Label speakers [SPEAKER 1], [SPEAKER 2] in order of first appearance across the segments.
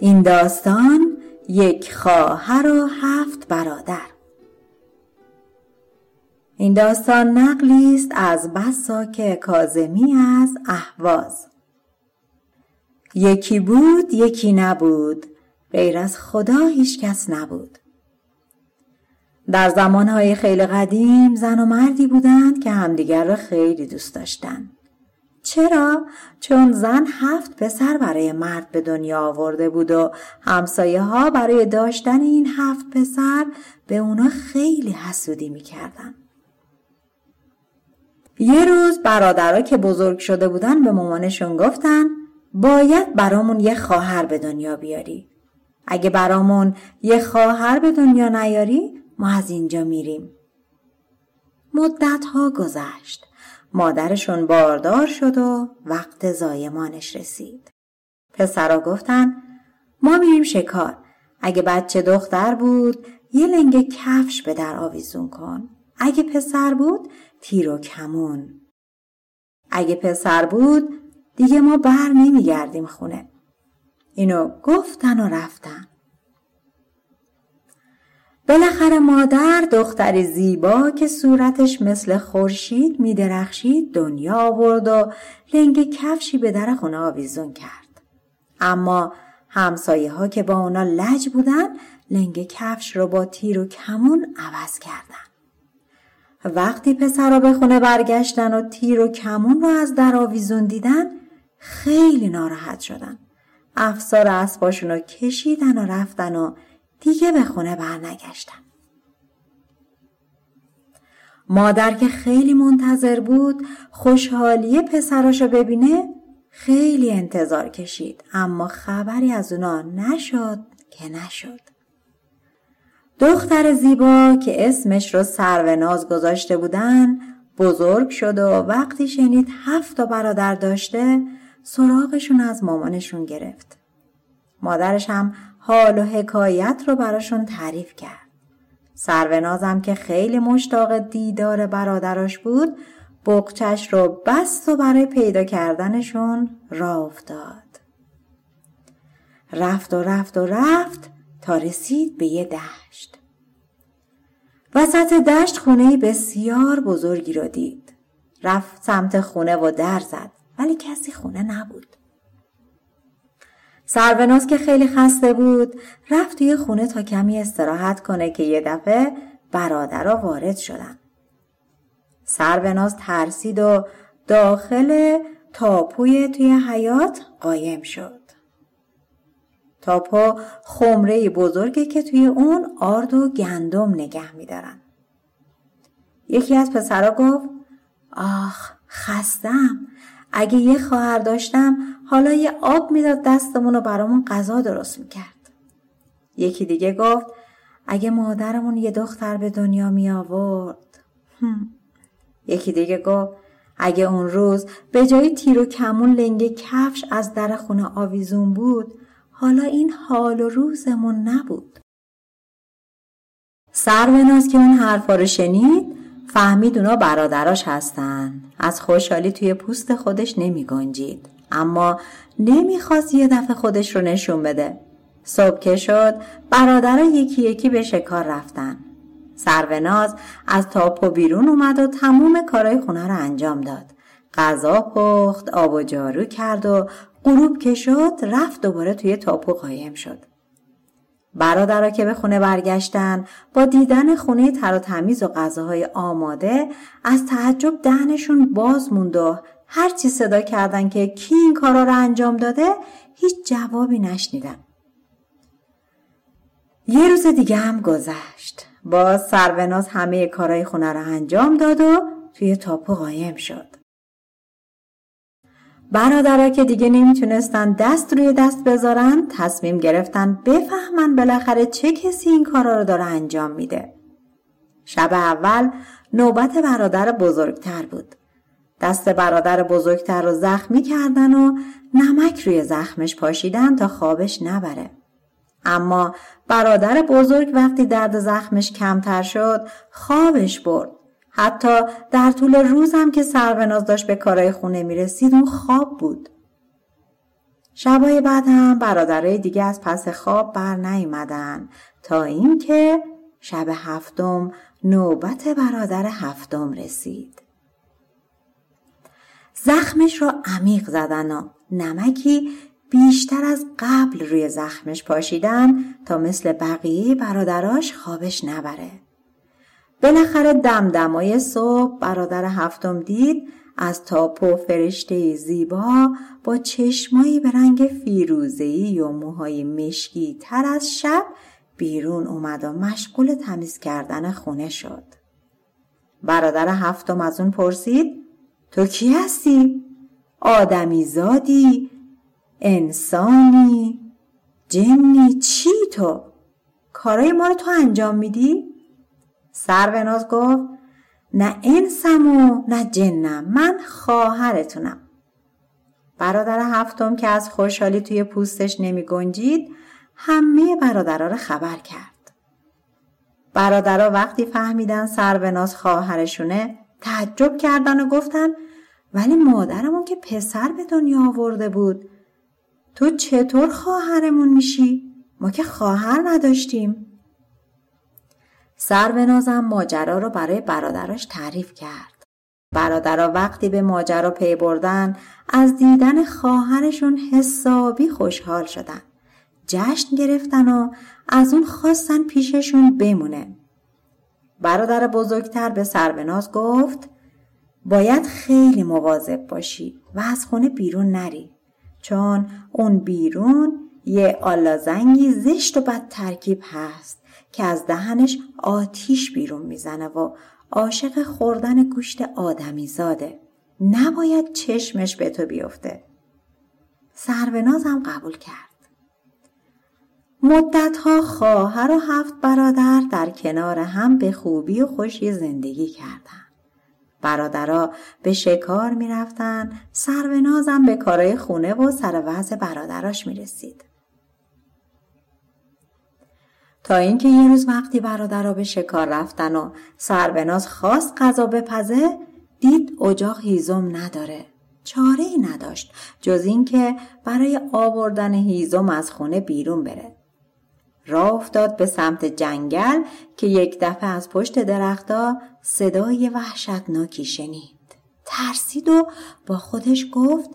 [SPEAKER 1] این داستان یک خواهر و هفت برادر. این داستان نقلی است از بساک کازمی از اهواز. یکی بود یکی نبود غیر از خدا هیچ کس نبود. در زمانهای خیلی قدیم زن و مردی بودند که همدیگر را خیلی دوست داشتند. چرا؟ چون زن هفت پسر برای مرد به دنیا آورده بود و همسایه ها برای داشتن این هفت پسر به اونا خیلی حسودی می‌کردن. یه روز برادرها که بزرگ شده بودن به مامانشون گفتن باید برامون یه خواهر به دنیا بیاری. اگه برامون یه خواهر به دنیا نیاری ما از اینجا میریم. مدت ها گذشت. مادرشون باردار شد و وقت زایمانش رسید. پسرا گفتن ما میریم شکار. اگه بچه دختر بود یه لنگ کفش به در آویزون کن. اگه پسر بود تیر و کمون. اگه پسر بود دیگه ما بر نمیگردیم خونه. اینو گفتن و رفتن. بالاخره مادر دختری زیبا که صورتش مثل خورشید میدرخشید دنیا آورد و لنگ کفشی به در خونه آویزون کرد. اما همسایه ها که با اونا لج بودن لنگ کفش رو با تیر و کمون عوض کردن. وقتی پسرا به خونه برگشتن و تیر و کمون رو از در آویزون دیدن خیلی ناراحت شدن. افسار اسباشون رو کشیدن و رفتن و دیگه به خونه برنگشتن. مادر که خیلی منتظر بود خوشحالی پسراشو ببینه خیلی انتظار کشید اما خبری از اونا نشد که نشد. دختر زیبا که اسمش رو سروناز گذاشته بودن بزرگ شد و وقتی شنید هفت تا برادر داشته سراغشون از مامانشون گرفت. مادرش هم حال و حکایت رو براشون تعریف کرد. سرونازم که خیلی مشتاق دیدار برادراش بود بقچش رو بست و برای پیدا کردنشون را افتاد. رفت و رفت و رفت تا رسید به یه دشت. وسط دشت خونه بسیار بزرگی رو دید. رفت سمت خونه و در زد ولی کسی خونه نبود. سروناز که خیلی خسته بود رفت توی خونه تا کمی استراحت کنه که یه دفعه برادرها وارد شدن. سروناز ترسید و داخل تاپوی توی حیات قایم شد. تاپو خمره بزرگی که توی اون آرد و گندم نگه میدارن. یکی از پسرا گفت آخ خستم اگه یه خواهر داشتم حالا یه آب می‌داد دستمون و برامون غذا درست می‌کرد. یکی دیگه گفت اگه مادرمون یه دختر به دنیا می آورد. یکی دیگه گفت اگه اون روز به جای تیر و کمون لنگ کفش از در خونه آویزون بود حالا این حال و روزمون نبود. سروناز که اون حرفا رو شنید فهمید اونا برادراش هستن. از خوشحالی توی پوست خودش نمی گنجید. اما نمی‌خواست یه دفعه خودش رو نشون بده. صبح که شد برادرها یکی یکی به شکار رفتن. سروناز از تاپو بیرون اومد و تموم کارهای خونه رو انجام داد. غذا پخت آب و جارو کرد و غروب که شد رفت دوباره توی تاپو قایم شد. برادرها که به خونه برگشتن با دیدن خونه تر و تمیز و غذاهای آماده از تعجب دهنشون باز موند و هرچی صدا کردن که کی این کارا رو انجام داده هیچ جوابی نشنیدن. یه روز دیگه هم گذشت. باز سروناز همه کارهای خونه رو انجام داد و توی تاپو قایم شد. برادرها که دیگه نمی‌تونستن دست روی دست بذارن تصمیم گرفتن بفهمن بالاخره چه کسی این کارا رو داره انجام میده. شب اول نوبت برادر بزرگتر بود. دست برادر بزرگتر رو زخمی کردن و نمک روی زخمش پاشیدن تا خوابش نبره. اما برادر بزرگ وقتی درد زخمش کمتر شد خوابش برد. حتی در طول روزم که سروناز داشت به کارای خونه می رسید اون خواب بود. شبای بعد هم برادرای دیگه از پس خواب بر نیومدن تا اینکه شب هفتم نوبت برادر هفتم رسید. زخمش را عمیق زدن و نمکی بیشتر از قبل روی زخمش پاشیدن تا مثل بقیه برادراش خوابش نبره. بالاخره دمدمای صبح برادر هفتم دید از تاپ و فرشته زیبا با چشمایی به رنگ فیروزهی و موهای مشکی تر از شب بیرون اومد و مشغول تمیز کردن خونه شد. برادر هفتم از اون پرسید تو کی هستی؟ آدمی زادی؟ انسانی؟ جنی؟ چی تو؟ کارای ما رو تو انجام میدی؟ سروناز گفت نه انسم و نه جنم من خواهرتونم. برادر هفتم که از خوشحالی توی پوستش نمی گنجید همه برادرها رو خبر کرد. برادرها وقتی فهمیدن سروناز خواهرشونه تعجب کردن و گفتن ولی مادرمون که پسر به دنیا آورده بود. تو چطور خواهرمون میشی؟ ما که خواهر نداشتیم. سرونازم ماجرا رو برای برادراش تعریف کرد. برادرها وقتی به ماجرا پی بردن از دیدن خواهرشون حسابی خوشحال شدن. جشن گرفتن و از اون خواستن پیششون بمونه. برادر بزرگتر به سروناز گفت باید خیلی مواظب باشی و از خونه بیرون نری چون اون بیرون یه آلازنگی زشت و بد ترکیب هست که از دهنش آتیش بیرون می‌زنه و عاشق خوردن گوشت آدمی زاده. نباید چشمش به تو بیفته. سروناز هم قبول کرد. مدتها خواهر و هفت برادر در کنار هم به خوبی و خوشی زندگی کردند. برادرها به شکار می‌رفتن سرونازم به کارای خونه و سر وضع برادراش می‌رسید. تا اینکه یه روز وقتی برادرها به شکار رفتن و سربناز خواست غذا بپزه دید اجاق هیزم نداره. چاره ای نداشت جز اینکه برای آوردن هیزم از خونه بیرون بره. راه افتاد به سمت جنگل که یک دفعه از پشت درختها صدای وحشتناکی شنید. ترسید و با خودش گفت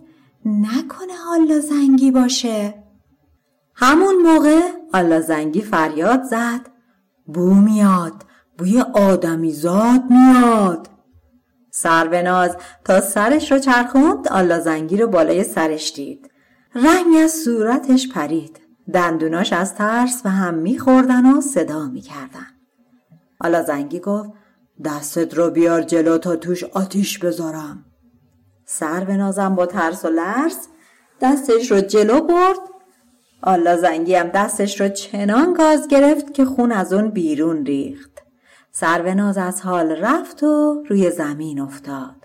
[SPEAKER 1] نکنه حالا زنگی باشه. همون موقع آلا زنگی فریاد زد. بو میاد بوی آدمی زاد میاد. سروناز تا سرش رو چرخوند آلا زنگی رو بالای سرش دید. رنگ از صورتش پرید. دندوناش از ترس و هم میخوردن و صدا می‌کردن. آلا زنگی گفت دستت رو بیار جلو تا توش آتیش بذارم. سرونازم با ترس و لرز دستش رو جلو برد آلا زنگی هم دستش رو چنان گاز گرفت که خون از اون بیرون ریخت. سروناز از حال رفت و روی زمین افتاد.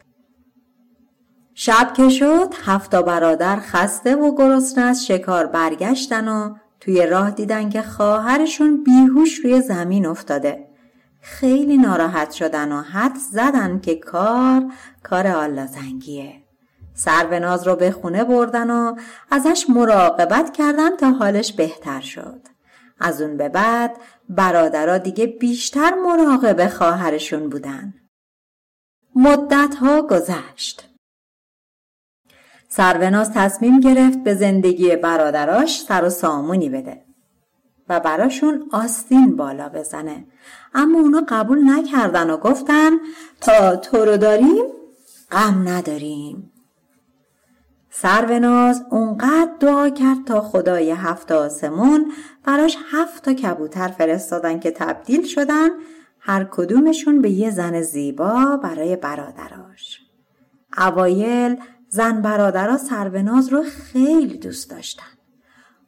[SPEAKER 1] شب که شد هفتا برادر خسته و گرسنه از شکار برگشتن و توی راه دیدن که خواهرشون بیهوش روی زمین افتاده. خیلی ناراحت شدن و حد زدن که کار کار آلا زنگیه. سروناز رو به خونه بردن و ازش مراقبت کردن تا حالش بهتر شد. از اون به بعد برادرها دیگه بیشتر مراقب خواهرشون بودن. مدت ها گذشت. سروناز تصمیم گرفت به زندگی برادراش سر و سامونی بده و براشون آستین بالا بزنه اما اونا قبول نکردن و گفتن تا تو رو داریم غم نداریم سروناز اونقدر دعا کرد تا خدای هفت آسمون براش هفت تا کبوتر فرستادن که تبدیل شدن هر کدومشون به یه زن زیبا برای برادراش. اوایل زن برادرها سروناز رو خیلی دوست داشتن.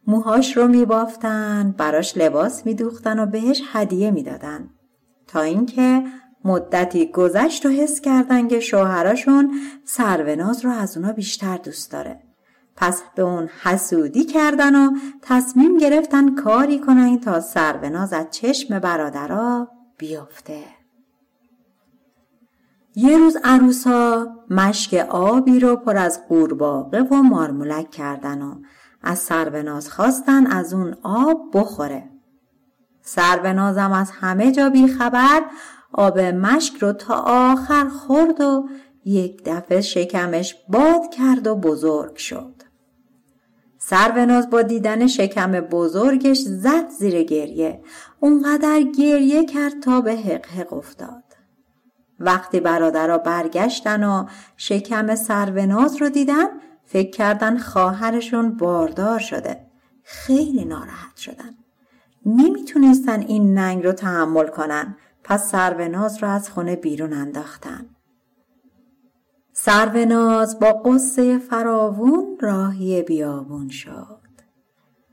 [SPEAKER 1] موهاش رو میبافتن، براش لباس میدوختن و بهش هدیه می‌دادن. تا اینکه مدتی گذشت و حس کردن که شوهراشون سروناز رو از اونا بیشتر دوست داره. پس به اون حسودی کردن و تصمیم گرفتن کاری کنن تا سروناز از چشم برادرها بیفته. یه روز عروسا مشک آبی رو پر از قورباغه و مارمولک کردن و از سروناز خواستن از اون آب بخوره. سرونازم از همه جا خبر آب مشک رو تا آخر خورد و یک دفعه شکمش باد کرد و بزرگ شد. سروناز با دیدن شکم بزرگش زد زیر گریه. اونقدر گریه کرد تا به حق حق افتاد. وقتی برادرها برگشتن و شکم سروناز رو دیدن فکر کردن خواهرشون باردار شده. خیلی ناراحت شدن. نمی‌تونستن این ننگ رو تحمل کنن پس سروناز رو از خونه بیرون انداختن. سروناز با قصه فراوون راهی بیابون شد.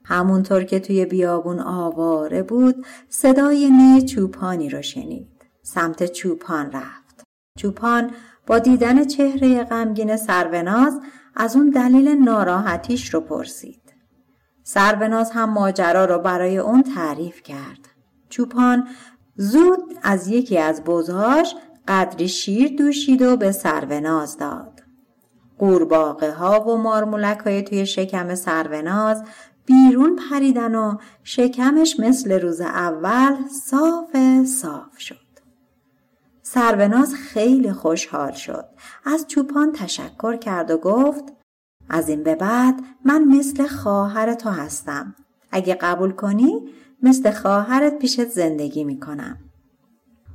[SPEAKER 1] همونطور که توی بیابون آواره بود صدای نه چوپانی رو شنید. سمت چوپان رفت. چوپان با دیدن چهره غمگین سروناز از اون دلیل ناراحتیش رو پرسید. سروناز هم ماجرا رو برای اون تعریف کرد. چوپان زود از یکی از بزهاش قدری شیر دوشید و به سروناز داد. قورباغه ها و مارمولک های توی شکم سروناز بیرون پریدن و شکمش مثل روز اول صاف صاف شد. سروناز خیلی خوشحال شد. از چوپان تشکر کرد و گفت از این به بعد من مثل خواهر تو هستم. اگه قبول کنی مثل خواهرت پیشت زندگی می‌کنم.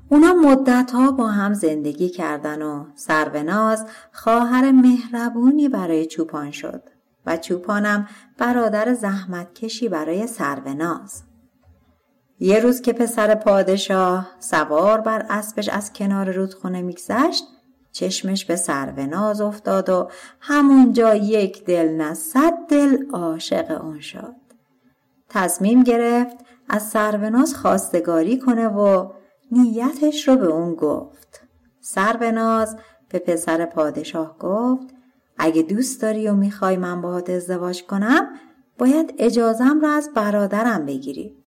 [SPEAKER 1] اونا مدت ها با هم زندگی کردن و سروناز خواهر مهربونی برای چوپان شد و چوپانم برادر زحمتکشی برای سروناز. یه روز که پسر پادشاه سوار بر اسبش از کنار رودخونه میگذشت چشمش به سروناز افتاد و همونجا یک دل نه صد دل عاشق اون شد. تصمیم گرفت از سروناز خواستگاری کنه و نیتش رو به اون گفت. سروناز به پسر پادشاه گفت اگه دوست داری و می‌خوای من باهات ازدواج کنم باید اجازم رو از برادرم بگیری.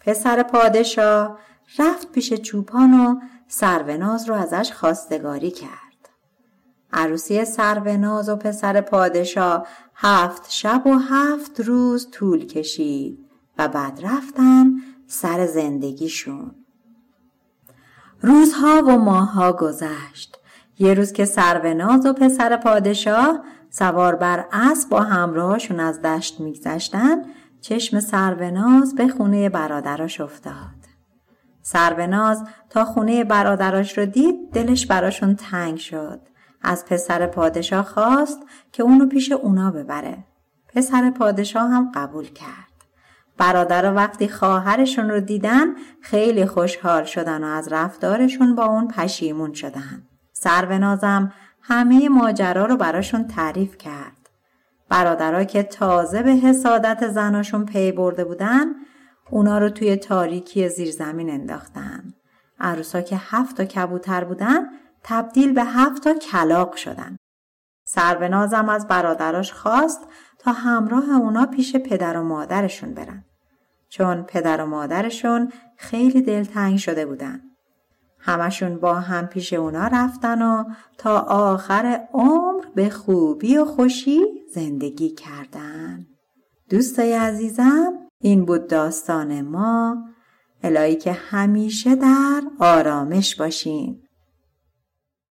[SPEAKER 1] پسر پادشاه رفت پیش چوپان و سروناز رو ازش خواستگاری کرد. عروسی سروناز و پسر پادشاه هفت شب و هفت روز طول کشید و بعد رفتن سر زندگیشون. روزها و ماهها گذشت. یه روز که سروناز و پسر پادشاه سوار بر اسب با همراهشون از دشت میگذشتن چشم سروناز به خونه برادراش افتاد. سروناز تا خونه برادراش رو دید دلش براشون تنگ شد. از پسر پادشاه خواست که اونو پیش اونا ببره. پسر پادشاه هم قبول کرد. برادر وقتی خواهرشون رو دیدن خیلی خوشحال شدن و از رفتارشون با اون پشیمون شدن. سرونازم همه ماجرا رو براشون تعریف کرد. برادرها که تازه به حسادت زناشون پی برده بودن اونا رو توی تاریکی زیر زمین انداختن. عروسا که هفت تا کبوتر بودن تبدیل به هفت تا کلاق شدن. سرونازم از برادراش خواست تا همراه اونا پیش پدر و مادرشون برن. چون پدر و مادرشون خیلی دلتنگ شده بودن. همشون با هم پیش اونا رفتن و تا آخر عمر به خوبی و خوشی زندگی کردن. دوستای عزیزم این بود داستان ما الهی که همیشه در آرامش باشین.